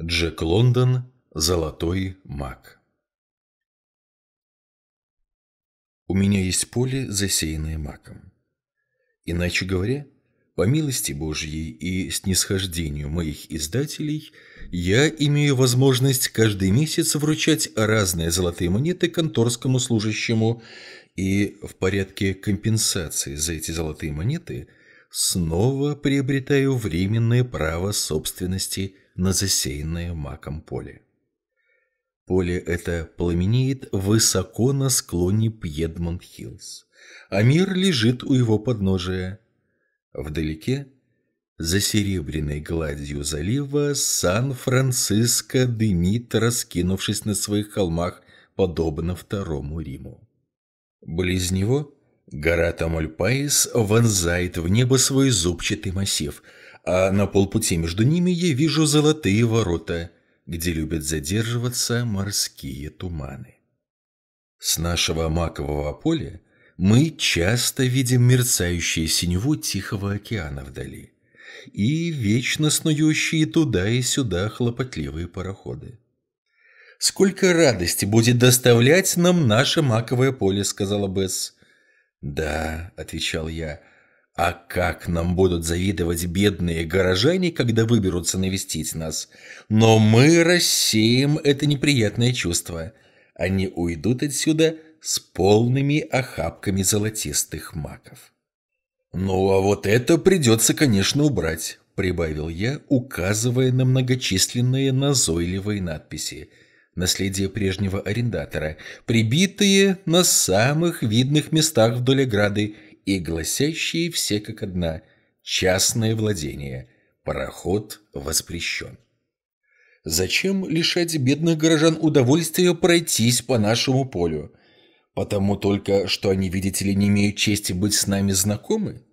Джек Лондон «Золотой маг» У меня есть поле, засеянное маком. Иначе говоря, по милости Божьей и снисхождению моих издателей, я имею возможность каждый месяц вручать разные золотые монеты конторскому служащему и в порядке компенсации за эти золотые монеты снова приобретаю временное право собственности – на засеянное маком поле. Поле это пламенеет высоко на склоне Пьедмонт-Хиллз, а мир лежит у его подножия. Вдалеке, за серебряной гладью залива, Сан-Франциско дымит, раскинувшись на своих холмах, подобно Второму Риму. Близ него гора Тамальпаис вонзает в небо свой зубчатый массив – а на полпути между ними я вижу золотые ворота, где любят задерживаться морские туманы. С нашего макового поля мы часто видим мерцающие синеву Тихого океана вдали и вечно снующие туда и сюда хлопотливые пароходы. «Сколько радости будет доставлять нам наше маковое поле», — сказала Бесс. «Да», — отвечал я, а как нам будут завидовать бедные горожане, когда выберутся навестить нас? Но мы рассеем это неприятное чувство. Они уйдут отсюда с полными охапками золотистых маков. «Ну, а вот это придется, конечно, убрать», — прибавил я, указывая на многочисленные назойливые надписи. Наследие прежнего арендатора, прибитые на самых видных местах вдоль ограды и гласящие все как одна «частное владение», «пароход воспрещен». Зачем лишать бедных горожан удовольствия пройтись по нашему полю? Потому только, что они, видите ли, не имеют чести быть с нами знакомы?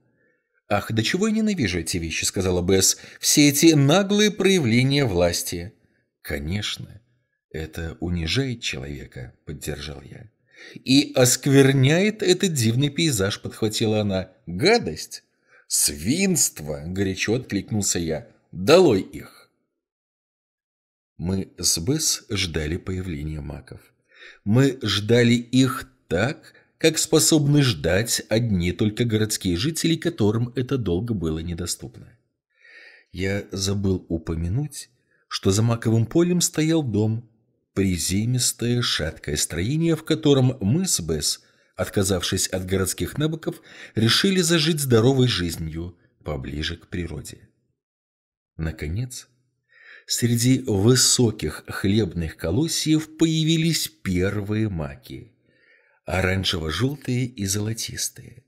«Ах, до чего я ненавижу эти вещи», — сказала Бесс, — «все эти наглые проявления власти». «Конечно, это унижает человека», — поддержал я. И оскверняет этот дивный пейзаж, подхватила она. Гадость! Свинство! Горячо откликнулся я. Долой их! Мы с Бесс ждали появления маков. Мы ждали их так, как способны ждать одни только городские жители, которым это долго было недоступно. Я забыл упомянуть, что за маковым полем стоял дом, приземистое шаткое строение, в котором мы с Бесс, отказавшись от городских набоков, решили зажить здоровой жизнью поближе к природе. Наконец, среди высоких хлебных колосьев появились первые маки, оранжево-желтые и золотистые.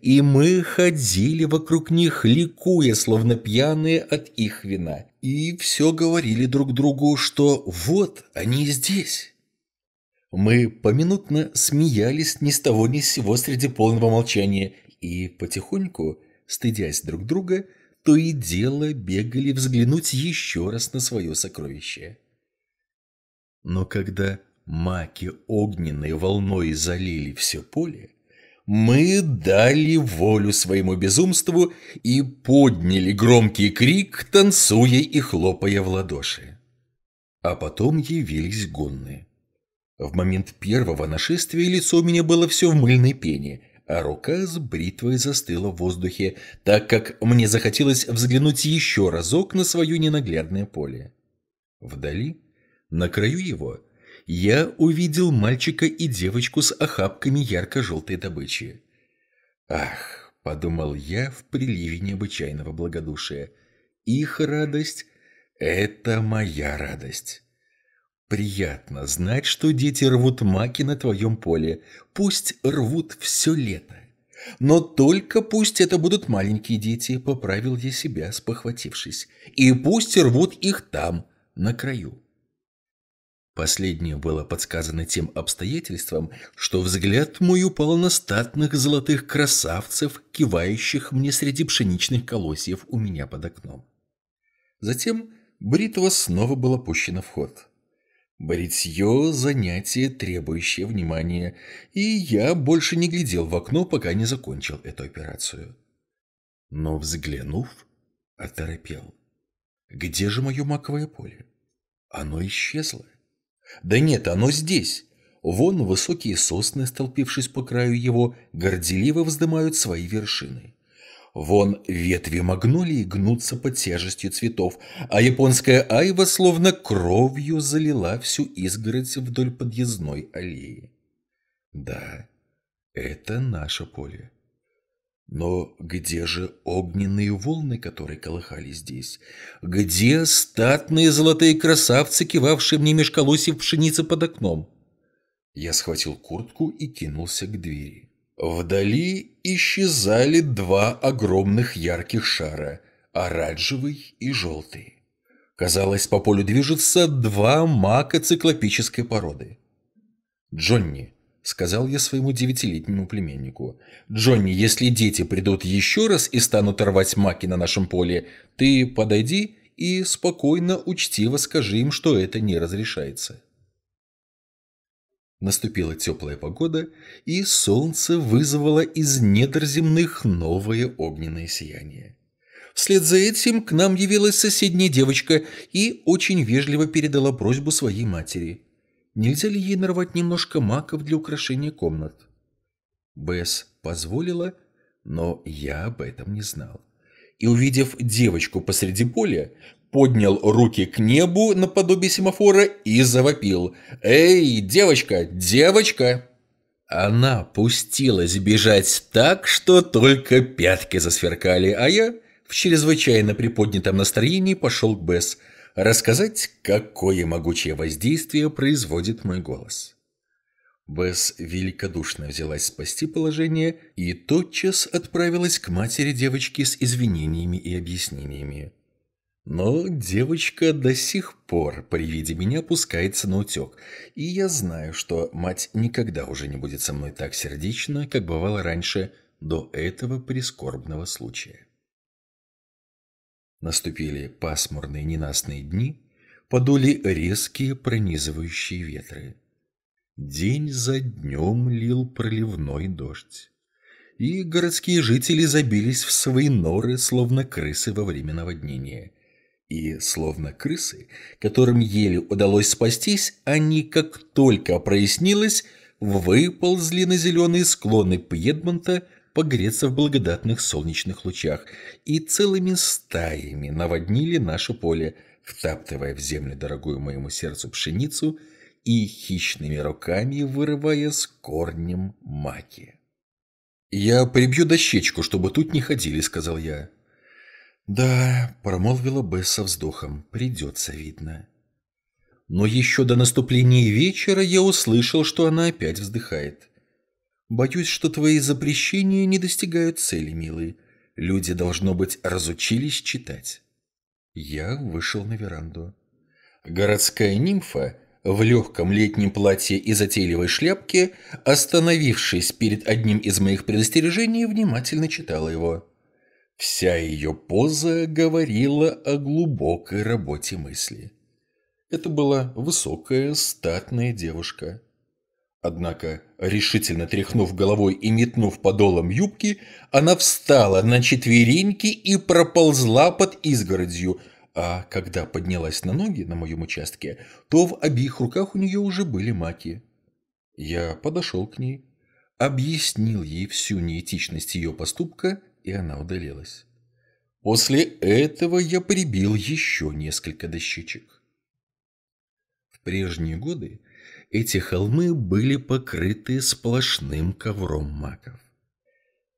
И мы ходили вокруг них, ликуя, словно пьяные от их вина, и все говорили друг другу, что вот они здесь. Мы поминутно смеялись ни с того ни с сего среди полного молчания и потихоньку, стыдясь друг друга, то и дело бегали взглянуть еще раз на свое сокровище. Но когда маки огненной волной залили все поле, мы дали волю своему безумству и подняли громкий крик, танцуя и хлопая в ладоши. А потом явились гонны. В момент первого нашествия лицо у меня было все в мыльной пене, а рука с бритвой застыла в воздухе, так как мне захотелось взглянуть еще разок на свое ненаглядное поле. Вдали, на краю его, я увидел мальчика и девочку с охапками ярко-желтой добычи. «Ах!» — подумал я в приливе необычайного благодушия. «Их радость — это моя радость». Приятно знать, что дети рвут маки на твоем поле. Пусть рвут все лето. Но только пусть это будут маленькие дети, поправил я себя, спохватившись. И пусть рвут их там, на краю. Последнее было подсказано тем обстоятельством, что взгляд мой упал на статных золотых красавцев, кивающих мне среди пшеничных колосьев у меня под окном. Затем бритва снова была пущена в ход. Бритье – занятие, требующее внимания, и я больше не глядел в окно, пока не закончил эту операцию. Но, взглянув, оторопел. Где же мое маковое поле? Оно исчезло. Да нет, оно здесь. Вон высокие сосны, столпившись по краю его, горделиво вздымают свои вершины. Вон ветви магнолии гнутся под тяжестью цветов, а японская айва словно кровью залила всю изгородь вдоль подъездной аллеи. Да, это наше поле. Но где же огненные волны, которые колыхали здесь? Где статные золотые красавцы, кивавшие мне меж колосьев пшеницы под окном? Я схватил куртку и кинулся к двери. Вдали исчезали два огромных ярких шара, оранжевый и желтый. Казалось, по полю движутся два мака циклопической породы. «Джонни», сказал я своему девятилетнему племяннику. «Джонни, если дети придут еще раз и станут рвать маки на нашем поле, ты подойди и спокойно, учтиво скажи им, что это не разрешается». Наступила теплая погода, и солнце вызвало из недр земных новое огненное сияние. Вслед за этим к нам явилась соседняя девочка и очень вежливо передала просьбу своей матери – Нельзя ли ей нарвать немножко маков для украшения комнат? Бесс позволила, но я об этом не знал. И, увидев девочку посреди поля, поднял руки к небу наподобие семафора и завопил. «Эй, девочка, девочка!» Она пустилась бежать так, что только пятки засверкали, а я в чрезвычайно приподнятом настроении пошел к Бесс – рассказать, какое могучее воздействие производит мой голос. Бесс великодушно взялась спасти положение и тотчас отправилась к матери девочки с извинениями и объяснениями. Но девочка до сих пор при виде меня пускается на утек, и я знаю, что мать никогда уже не будет со мной так сердечно, как бывало раньше до этого прискорбного случая. Наступили пасмурные ненастные дни, подули резкие пронизывающие ветры. День за днем лил проливной дождь. И городские жители забились в свои норы, словно крысы во время наводнения. И, словно крысы, которым еле удалось спастись, они, как только прояснилось, выползли на зеленые склоны Пьедмонта, погреться в благодатных солнечных лучах и целыми стаями наводнили наше поле, втаптывая в землю дорогую моему сердцу пшеницу и хищными руками вырывая с корнем маки. «Я прибью дощечку, чтобы тут не ходили», — сказал я. «Да», — промолвила Бесс со вздохом, — «придется, видно». Но еще до наступления вечера я услышал, что она опять вздыхает. Боюсь, что твои запрещения не достигают цели, милый. Люди, должно быть, разучились читать. Я вышел на веранду. Городская нимфа в легком летнем платье и затейливой шляпке, остановившись перед одним из моих предостережений, внимательно читала его. Вся ее поза говорила о глубокой работе мысли. Это была высокая, статная девушка. Однако, решительно тряхнув головой и метнув подолом юбки, она встала на четвереньки и проползла под изгородью, а когда поднялась на ноги на моем участке, то в обеих руках у нее уже были маки. Я подошел к ней, объяснил ей всю неэтичность ее поступка, и она удалилась. После этого я прибил еще несколько дощечек. В прежние годы эти холмы были покрыты сплошным ковром маков.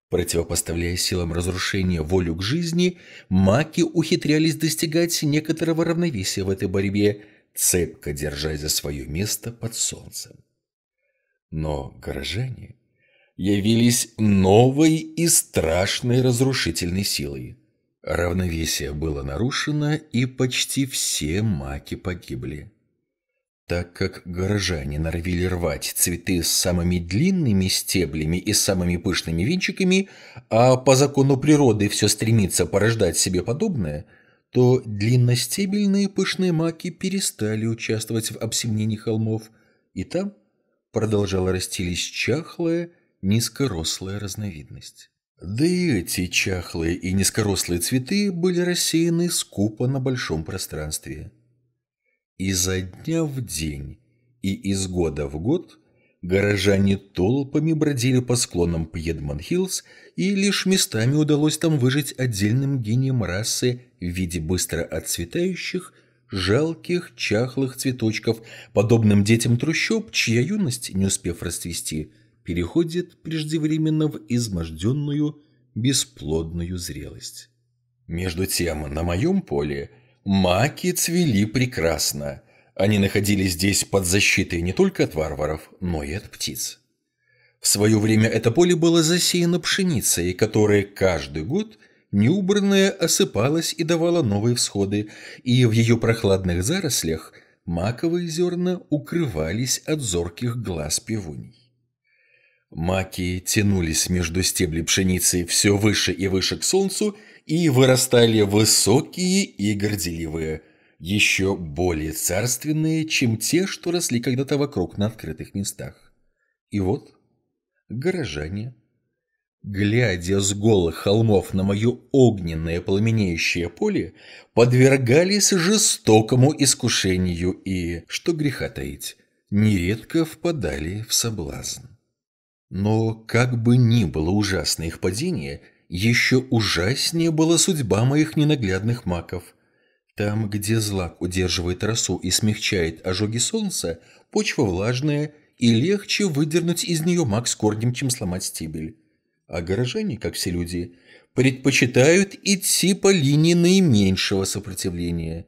Противопоставляя силам разрушения волю к жизни, маки ухитрялись достигать некоторого равновесия в этой борьбе, цепко держась за свое место под солнцем. Но горожане явились новой и страшной разрушительной силой. Равновесие было нарушено, и почти все маки погибли. Так как горожане норовили рвать цветы с самыми длинными стеблями и самыми пышными венчиками, а по закону природы все стремится порождать себе подобное, то длинностебельные пышные маки перестали участвовать в обсемнении холмов, и там продолжала расти лишь чахлая, низкорослая разновидность. Да и эти чахлые и низкорослые цветы были рассеяны скупо на большом пространстве – Изо дня в день и из года в год горожане толпами бродили по склонам Пьедмон-Хиллз, и лишь местами удалось там выжить отдельным гением расы в виде быстро отцветающих, жалких, чахлых цветочков, подобным детям трущоб, чья юность, не успев расцвести, переходит преждевременно в изможденную, бесплодную зрелость. Между тем, на моем поле маки цвели прекрасно. Они находились здесь под защитой не только от варваров, но и от птиц. В свое время это поле было засеяно пшеницей, которая каждый год неубранная осыпалась и давала новые всходы, и в ее прохладных зарослях маковые зерна укрывались от зорких глаз пивуней. Маки тянулись между стеблей пшеницы все выше и выше к солнцу и вырастали высокие и горделивые, еще более царственные, чем те, что росли когда-то вокруг на открытых местах. И вот горожане, глядя с голых холмов на мое огненное пламенеющее поле, подвергались жестокому искушению и, что греха таить, нередко впадали в соблазн. Но как бы ни было ужасно их падение, еще ужаснее была судьба моих ненаглядных маков. Там, где злак удерживает росу и смягчает ожоги солнца, почва влажная, и легче выдернуть из нее мак с корнем, чем сломать стебель. А горожане, как все люди, предпочитают идти по линии наименьшего сопротивления.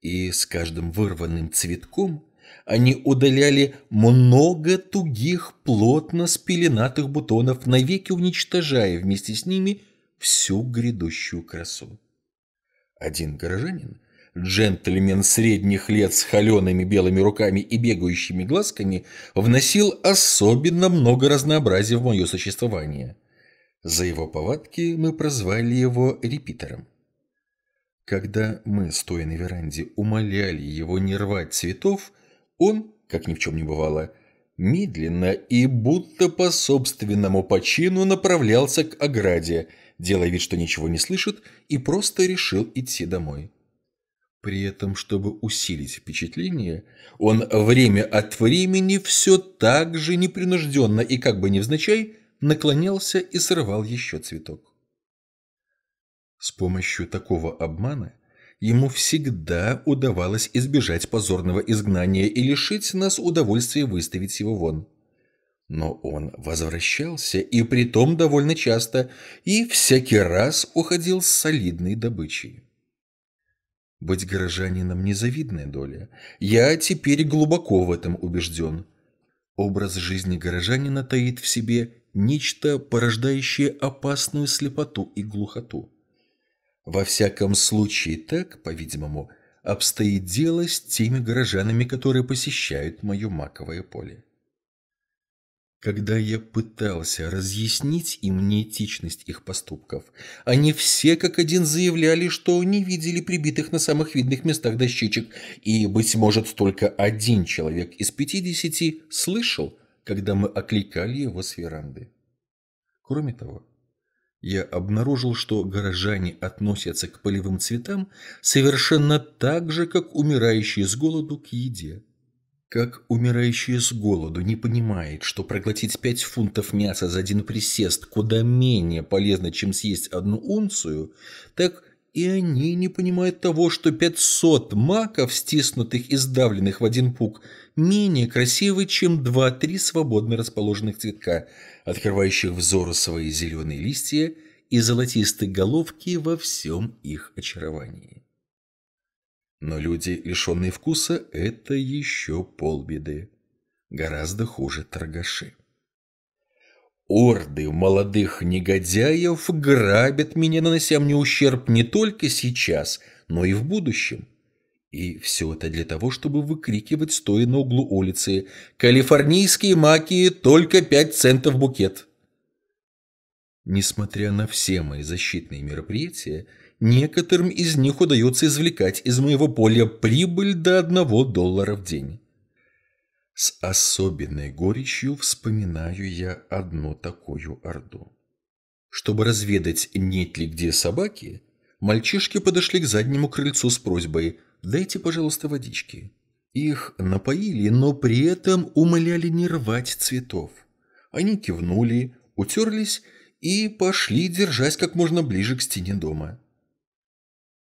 И с каждым вырванным цветком они удаляли много тугих, плотно спеленатых бутонов, навеки уничтожая вместе с ними всю грядущую красу. Один горожанин, джентльмен средних лет с холеными белыми руками и бегающими глазками, вносил особенно много разнообразия в мое существование. За его повадки мы прозвали его репитером. Когда мы, стоя на веранде, умоляли его не рвать цветов, он, как ни в чем не бывало, медленно и будто по собственному почину направлялся к ограде, делая вид, что ничего не слышит, и просто решил идти домой. При этом, чтобы усилить впечатление, он время от времени все так же непринужденно и как бы невзначай наклонялся и срывал еще цветок. С помощью такого обмана ему всегда удавалось избежать позорного изгнания и лишить нас удовольствия выставить его вон. Но он возвращался, и притом довольно часто, и всякий раз уходил с солидной добычей. Быть горожанином – незавидная доля. Я теперь глубоко в этом убежден. Образ жизни горожанина таит в себе нечто, порождающее опасную слепоту и глухоту. Во всяком случае, так, по-видимому, обстоит дело с теми горожанами, которые посещают мое маковое поле. Когда я пытался разъяснить им неэтичность их поступков, они все как один заявляли, что не видели прибитых на самых видных местах дощечек, и, быть может, только один человек из пятидесяти слышал, когда мы окликали его с веранды. Кроме того, я обнаружил, что горожане относятся к полевым цветам совершенно так же, как умирающие с голоду к еде. Как умирающий с голоду не понимает, что проглотить пять фунтов мяса за один присест куда менее полезно, чем съесть одну унцию, так и они не понимают того, что пятьсот маков, стиснутых и сдавленных в один пук, менее красивы, чем два-три свободно расположенных цветка – открывающих взору свои зеленые листья и золотистые головки во всем их очаровании. Но люди, лишенные вкуса, это еще полбеды. Гораздо хуже торгаши. Орды молодых негодяев грабят меня, нанося мне ущерб не только сейчас, но и в будущем. И все это для того, чтобы выкрикивать, стоя на углу улицы, «Калифорнийские маки, только пять центов букет!» Несмотря на все мои защитные мероприятия, некоторым из них удается извлекать из моего поля прибыль до одного доллара в день. С особенной горечью вспоминаю я одну такую орду. Чтобы разведать, нет ли где собаки, мальчишки подошли к заднему крыльцу с просьбой «Дайте, пожалуйста, водички». Их напоили, но при этом умоляли не рвать цветов. Они кивнули, утерлись и пошли, держась как можно ближе к стене дома.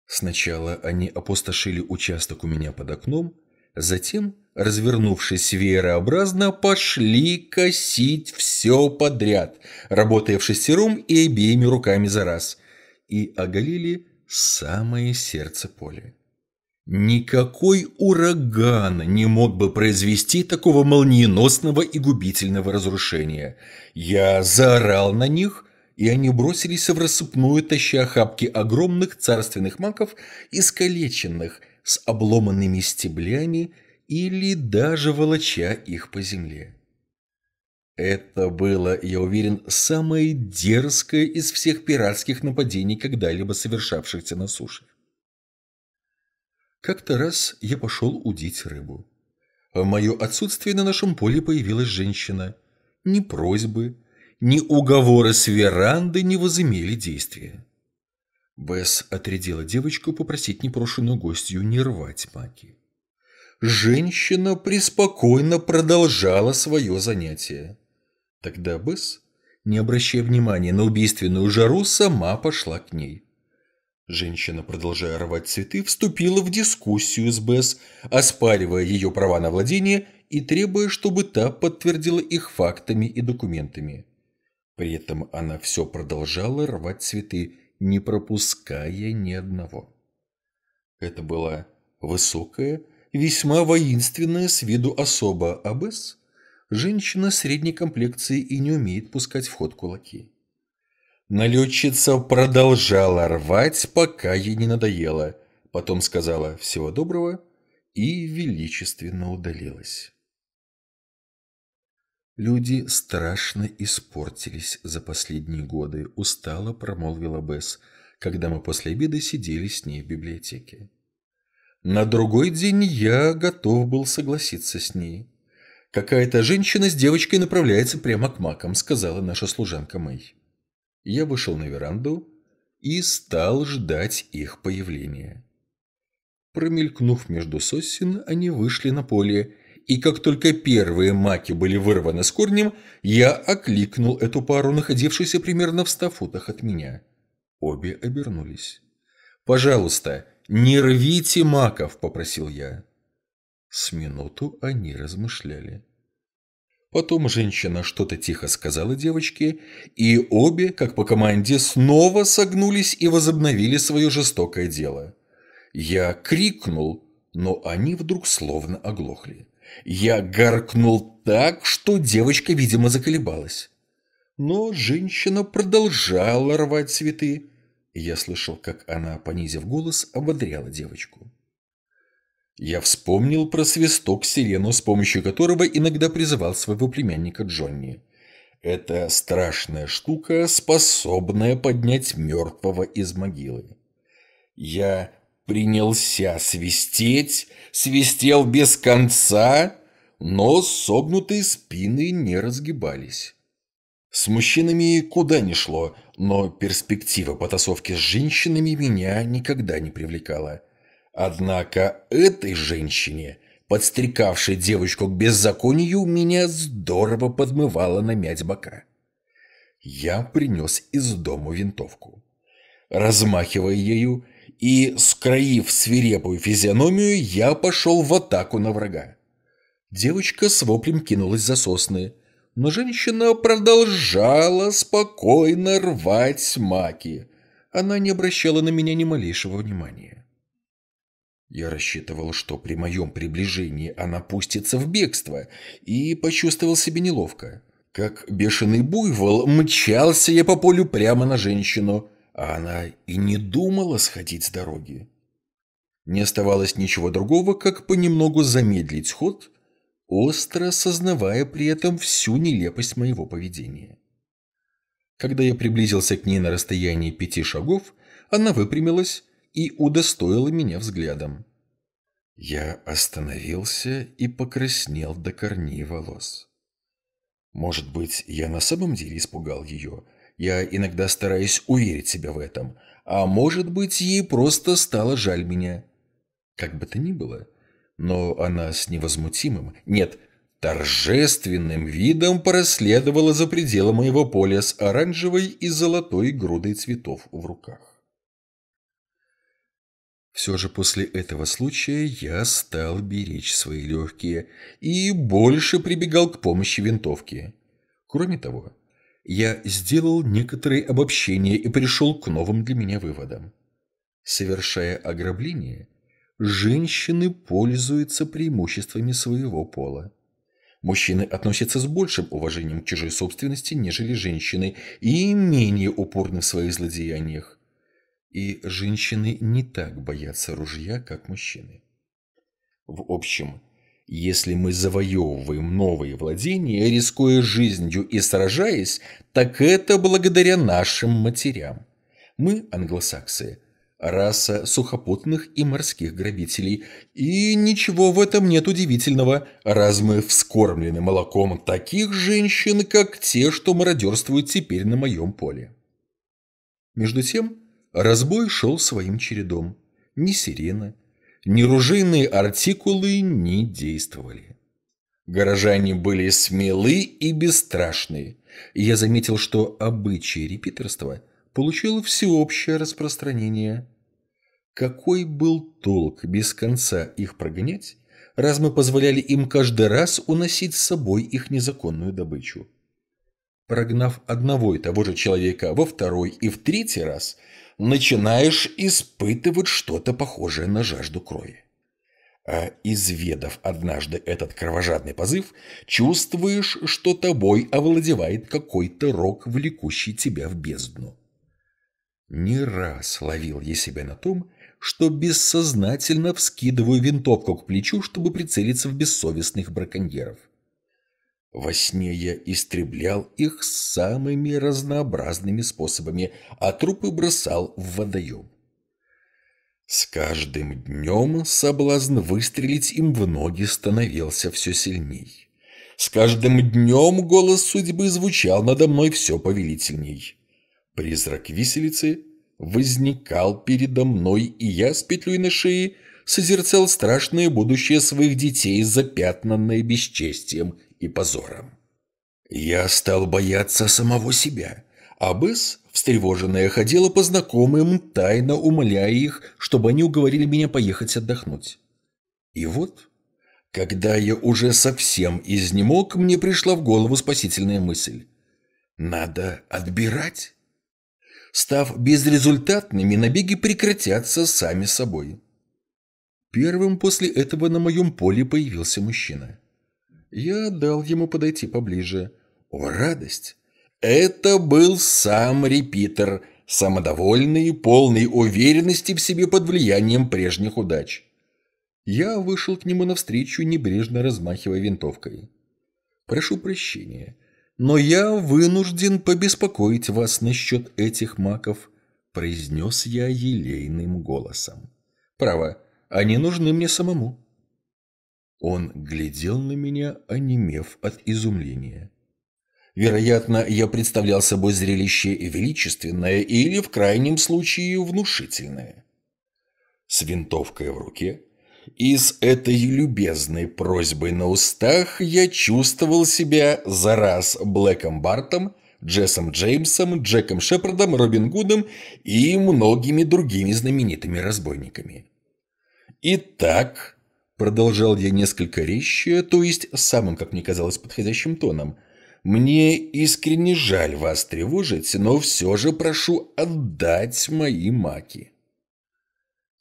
Сначала они опустошили участок у меня под окном, затем, развернувшись веерообразно, пошли косить все подряд, работая в шестером и обеими руками за раз, и оголили самое сердце поля. Никакой ураган не мог бы произвести такого молниеносного и губительного разрушения. Я заорал на них, и они бросились в рассыпную, таща охапки огромных царственных маков, искалеченных, с обломанными стеблями или даже волоча их по земле. Это было, я уверен, самое дерзкое из всех пиратских нападений, когда-либо совершавшихся на суше. Как-то раз я пошел удить рыбу. В мое отсутствие на нашем поле появилась женщина. Ни просьбы, ни уговоры с веранды не возымели действия. Бесс отрядила девочку попросить непрошенную гостью не рвать маки. Женщина преспокойно продолжала свое занятие. Тогда Бесс, не обращая внимания на убийственную жару, сама пошла к ней. Женщина, продолжая рвать цветы, вступила в дискуссию с Бесс, оспаривая ее права на владение и требуя, чтобы та подтвердила их фактами и документами. При этом она все продолжала рвать цветы, не пропуская ни одного. Это была высокая, весьма воинственная с виду особа, а Бесс – женщина средней комплекции и не умеет пускать в ход кулаки. Налетчица продолжала рвать, пока ей не надоело. Потом сказала «всего доброго» и величественно удалилась. Люди страшно испортились за последние годы, устало промолвила Бесс, когда мы после обеда сидели с ней в библиотеке. На другой день я готов был согласиться с ней. Какая-то женщина с девочкой направляется прямо к макам, сказала наша служанка Мэй. Я вышел на веранду и стал ждать их появления. Промелькнув между сосен, они вышли на поле, и как только первые маки были вырваны с корнем, я окликнул эту пару, находившуюся примерно в ста футах от меня. Обе обернулись. «Пожалуйста, не рвите маков», — попросил я. С минуту они размышляли. Потом женщина что-то тихо сказала девочке, и обе, как по команде, снова согнулись и возобновили свое жестокое дело. Я крикнул, но они вдруг словно оглохли. Я гаркнул так, что девочка, видимо, заколебалась. Но женщина продолжала рвать цветы. Я слышал, как она, понизив голос, ободряла девочку. Я вспомнил про свисток сирену, с помощью которого иногда призывал своего племянника Джонни. Это страшная штука, способная поднять мертвого из могилы. Я принялся свистеть, свистел без конца, но согнутые спины не разгибались. С мужчинами куда ни шло, но перспектива потасовки с женщинами меня никогда не привлекала. Однако этой женщине, подстрекавшей девочку к беззаконию, меня здорово подмывало намять бока. Я принес из дома винтовку. Размахивая ею и, скроив свирепую физиономию, я пошел в атаку на врага. Девочка с воплем кинулась за сосны, но женщина продолжала спокойно рвать маки. Она не обращала на меня ни малейшего внимания. Я рассчитывал, что при моем приближении она пустится в бегство, и почувствовал себя неловко. Как бешеный буйвол мчался я по полю прямо на женщину, а она и не думала сходить с дороги. Не оставалось ничего другого, как понемногу замедлить ход, остро сознавая при этом всю нелепость моего поведения. Когда я приблизился к ней на расстоянии пяти шагов, она выпрямилась, и удостоила меня взглядом. Я остановился и покраснел до корней волос. Может быть, я на самом деле испугал ее. Я иногда стараюсь уверить себя в этом. А может быть, ей просто стало жаль меня. Как бы то ни было, Но она с невозмутимым, нет, торжественным видом проследовала за пределы моего поля с оранжевой и золотой грудой цветов в руках. Все же после этого случая я стал беречь свои легкие и больше прибегал к помощи винтовки. Кроме того, я сделал некоторые обобщения и пришел к новым для меня выводам. Совершая ограбление, женщины пользуются преимуществами своего пола. Мужчины относятся с большим уважением к чужой собственности, нежели женщины, и менее упорны в своих злодеяниях. И женщины не так боятся ружья, как мужчины. В общем, если мы завоевываем новые владения, рискуя жизнью и сражаясь, так это благодаря нашим матерям. Мы, англосаксы, раса сухопутных и морских грабителей, и ничего в этом нет удивительного, раз мы вскормлены молоком таких женщин, как те, что мародерствуют теперь на моем поле. Между тем, разбой шел своим чередом. Ни сирена, ни ружейные артикулы не действовали. Горожане были смелы и бесстрашны, и я заметил, что обычай репитерства получил всеобщее распространение. Какой был толк без конца их прогонять, раз мы позволяли им каждый раз уносить с собой их незаконную добычу? Прогнав одного и того же человека во второй и в третий раз – начинаешь испытывать что-то похожее на жажду крови. А изведав однажды этот кровожадный позыв, чувствуешь, что тобой овладевает какой-то рок, влекущий тебя в бездну. Не раз ловил я себя на том, что бессознательно вскидываю винтовку к плечу, чтобы прицелиться в бессовестных браконьеров. Во сне я истреблял их самыми разнообразными способами, а трупы бросал в водоем. С каждым днем соблазн выстрелить им в ноги становился все сильней. С каждым днем голос судьбы звучал надо мной все повелительней. Призрак виселицы возникал передо мной, и я с петлей на шее созерцал страшное будущее своих детей, запятнанное бесчестием и позором. Я стал бояться самого себя, а Бесс, встревоженная, ходила по знакомым, тайно умоляя их, чтобы они уговорили меня поехать отдохнуть. И вот, когда я уже совсем изнемог, мне пришла в голову спасительная мысль. Надо отбирать. Став безрезультатными, набеги прекратятся сами собой. Первым после этого на моем поле появился мужчина. Я дал ему подойти поближе. О, радость! Это был сам репитер, самодовольный, полный уверенности в себе под влиянием прежних удач. Я вышел к нему навстречу, небрежно размахивая винтовкой. «Прошу прощения, но я вынужден побеспокоить вас насчет этих маков», произнес я елейным голосом. «Право, они нужны мне самому». Он глядел на меня, онемев от изумления. Вероятно, я представлял собой зрелище величественное или, в крайнем случае, внушительное. С винтовкой в руке и с этой любезной просьбой на устах я чувствовал себя за раз Блэком Бартом, Джессом Джеймсом, Джеком Шепардом, Робин Гудом и многими другими знаменитыми разбойниками. Итак, Продолжал я несколько резче, то есть самым, как мне казалось, подходящим тоном. «Мне искренне жаль вас тревожить, но все же прошу отдать мои маки».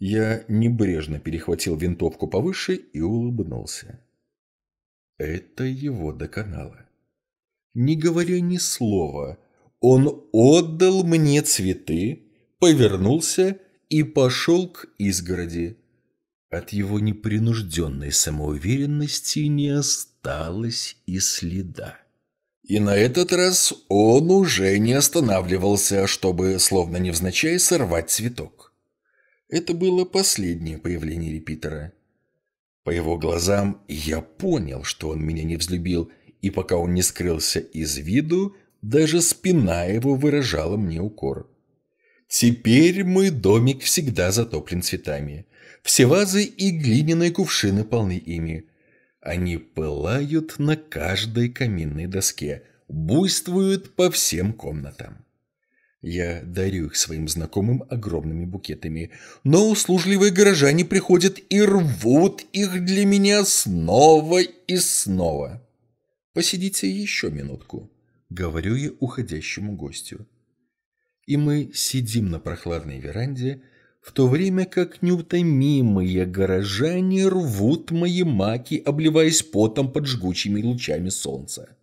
Я небрежно перехватил винтовку повыше и улыбнулся. Это его доконало. Не говоря ни слова, он отдал мне цветы, повернулся и пошел к изгороди. От его непринужденной самоуверенности не осталось и следа. И на этот раз он уже не останавливался, чтобы, словно невзначай, сорвать цветок. Это было последнее появление репитера. По его глазам я понял, что он меня не взлюбил, и пока он не скрылся из виду, даже спина его выражала мне укор. Теперь мой домик всегда затоплен цветами. Все вазы и глиняные кувшины полны ими. Они пылают на каждой каминной доске, буйствуют по всем комнатам. Я дарю их своим знакомым огромными букетами, но услужливые горожане приходят и рвут их для меня снова и снова. Посидите еще минутку, говорю я уходящему гостю. И мы сидим на прохладной веранде, в то время как неутомимые горожане рвут мои маки, обливаясь потом под жгучими лучами солнца.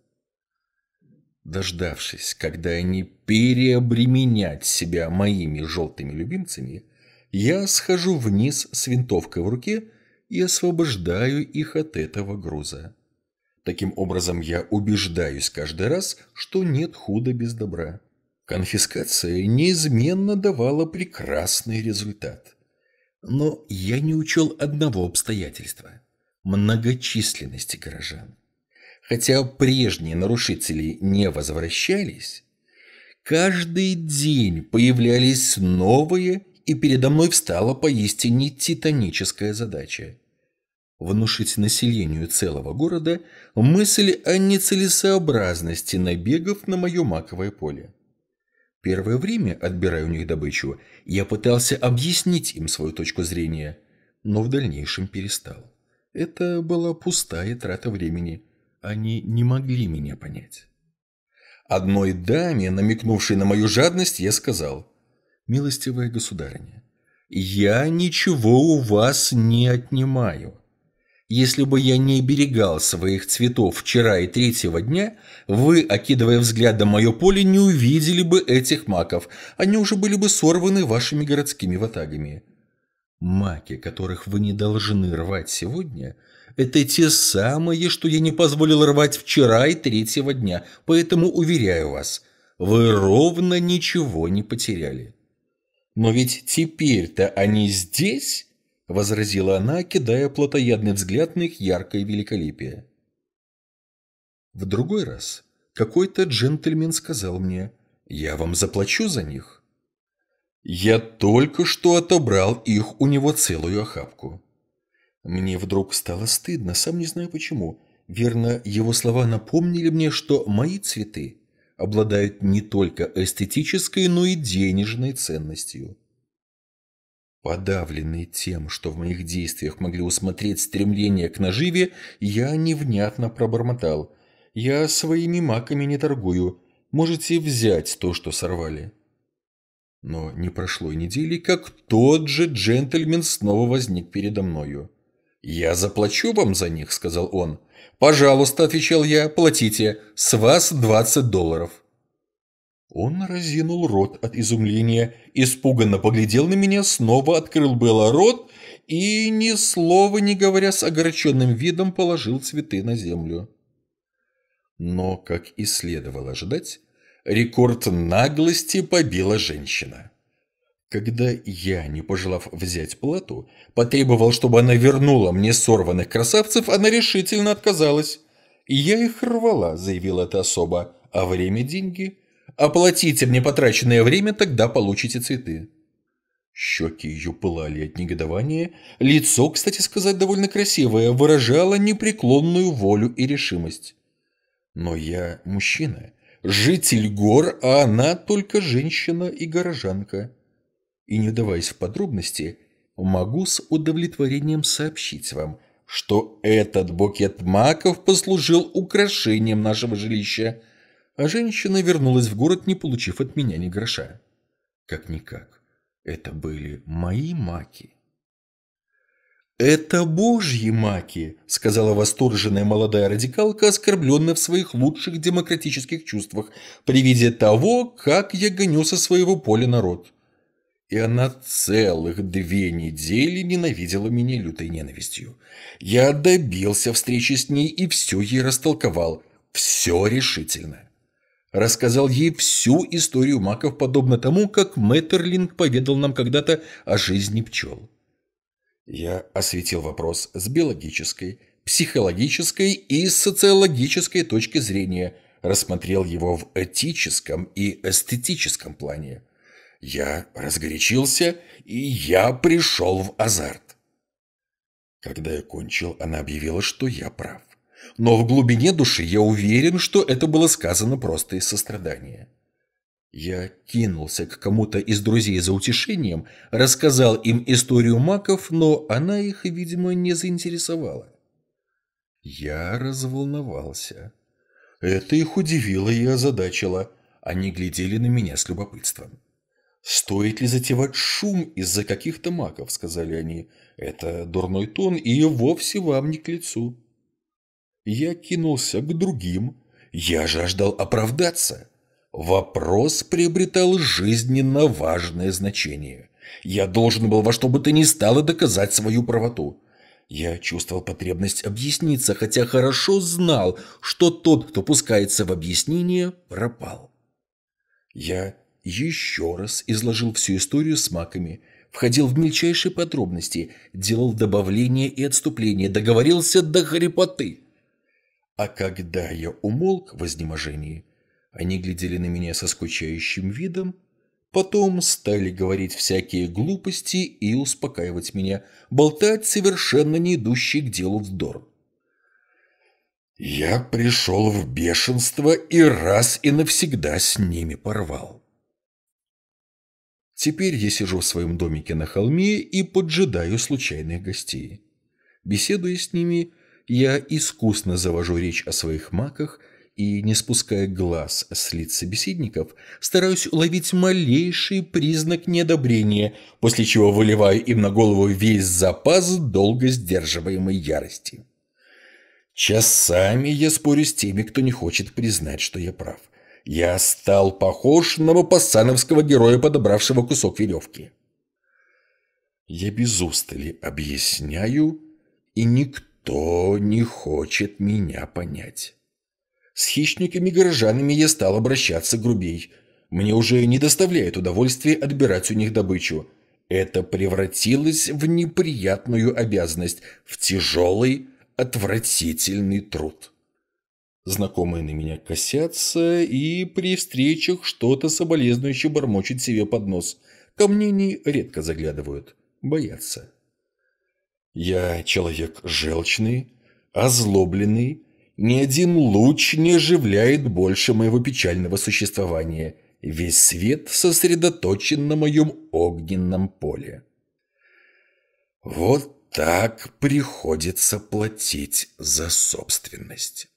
Дождавшись, когда они переобременят себя моими желтыми любимцами, я схожу вниз с винтовкой в руке и освобождаю их от этого груза. Таким образом, я убеждаюсь каждый раз, что нет худа без добра. Конфискация неизменно давала прекрасный результат. Но я не учел одного обстоятельства – многочисленности горожан. Хотя прежние нарушители не возвращались, каждый день появлялись новые, и передо мной встала поистине титаническая задача – внушить населению целого города мысль о нецелесообразности набегов на мое маковое поле. Первое время, отбирая у них добычу, я пытался объяснить им свою точку зрения, но в дальнейшем перестал. Это была пустая трата времени – они не могли меня понять. Одной даме, намекнувшей на мою жадность, я сказал, «Милостивая государыня, я ничего у вас не отнимаю. Если бы я не берегал своих цветов вчера и третьего дня, вы, окидывая взглядом мое поле, не увидели бы этих маков, они уже были бы сорваны вашими городскими ватагами. Маки, которых вы не должны рвать сегодня – это те самые, что я не позволил рвать вчера и третьего дня, поэтому уверяю вас, вы ровно ничего не потеряли. Но ведь теперь-то они здесь, возразила она, кидая плотоядный взгляд на их яркое великолепие. В другой раз какой-то джентльмен сказал мне, я вам заплачу за них. Я только что отобрал их у него целую охапку. Мне вдруг стало стыдно, сам не знаю почему. Верно, его слова напомнили мне, что мои цветы обладают не только эстетической, но и денежной ценностью. Подавленный тем, что в моих действиях могли усмотреть стремление к наживе, я невнятно пробормотал. «Я своими маками не торгую. Можете взять то, что сорвали». Но не прошло и недели, как тот же джентльмен снова возник передо мною. «Я заплачу вам за них», — сказал он. «Пожалуйста», — отвечал я, — «платите. С вас 20 долларов». Он разинул рот от изумления, испуганно поглядел на меня, снова открыл было рот и, ни слова не говоря, с огорченным видом положил цветы на землю. Но, как и следовало ожидать, рекорд наглости побила женщина. Когда я, не пожелав взять плату, потребовал, чтобы она вернула мне сорванных красавцев, она решительно отказалась. «Я их рвала», — заявила эта особа, — «а время – деньги. Оплатите мне потраченное время, тогда получите цветы». Щеки ее пылали от негодования, лицо, кстати сказать, довольно красивое, выражало непреклонную волю и решимость. Но я мужчина, житель гор, а она только женщина и горожанка и не вдаваясь в подробности, могу с удовлетворением сообщить вам, что этот букет маков послужил украшением нашего жилища, а женщина вернулась в город, не получив от меня ни гроша. Как-никак, это были мои маки. «Это божьи маки», — сказала восторженная молодая радикалка, оскорбленная в своих лучших демократических чувствах при виде того, как я гоню со своего поля народ и она целых две недели ненавидела меня лютой ненавистью. Я добился встречи с ней и все ей растолковал. Все решительно. Рассказал ей всю историю маков, подобно тому, как Мэттерлинг поведал нам когда-то о жизни пчел. Я осветил вопрос с биологической, психологической и социологической точки зрения, рассмотрел его в этическом и эстетическом плане – я разгорячился, и я пришел в азарт. Когда я кончил, она объявила, что я прав. Но в глубине души я уверен, что это было сказано просто из сострадания. Я кинулся к кому-то из друзей за утешением, рассказал им историю маков, но она их, видимо, не заинтересовала. Я разволновался. Это их удивило и озадачило. Они глядели на меня с любопытством. «Стоит ли затевать шум из-за каких-то маков?» – сказали они. «Это дурной тон и вовсе вам не к лицу». Я кинулся к другим. Я жаждал оправдаться. Вопрос приобретал жизненно важное значение. Я должен был во что бы то ни стало доказать свою правоту. Я чувствовал потребность объясниться, хотя хорошо знал, что тот, кто пускается в объяснение, пропал. Я еще раз изложил всю историю с маками, входил в мельчайшие подробности, делал добавления и отступления, договорился до хрипоты. А когда я умолк в изнеможении, они глядели на меня со скучающим видом, потом стали говорить всякие глупости и успокаивать меня, болтать совершенно не идущий к делу вздор. Я пришел в бешенство и раз и навсегда с ними порвал. Теперь я сижу в своем домике на холме и поджидаю случайных гостей. Беседуя с ними, я искусно завожу речь о своих маках и, не спуская глаз с лиц собеседников, стараюсь уловить малейший признак неодобрения, после чего выливаю им на голову весь запас долго сдерживаемой ярости. Часами я спорю с теми, кто не хочет признать, что я прав – я стал похож на мапассановского героя, подобравшего кусок веревки. Я без устали объясняю, и никто не хочет меня понять. С хищниками-горожанами я стал обращаться грубей. Мне уже не доставляет удовольствия отбирать у них добычу. Это превратилось в неприятную обязанность, в тяжелый, отвратительный труд. Знакомые на меня косятся и при встречах что-то соболезнующе бормочет себе под нос. Ко мне не редко заглядывают, боятся. Я человек желчный, озлобленный, ни один луч не оживляет больше моего печального существования. Весь свет сосредоточен на моем огненном поле. Вот так приходится платить за собственность.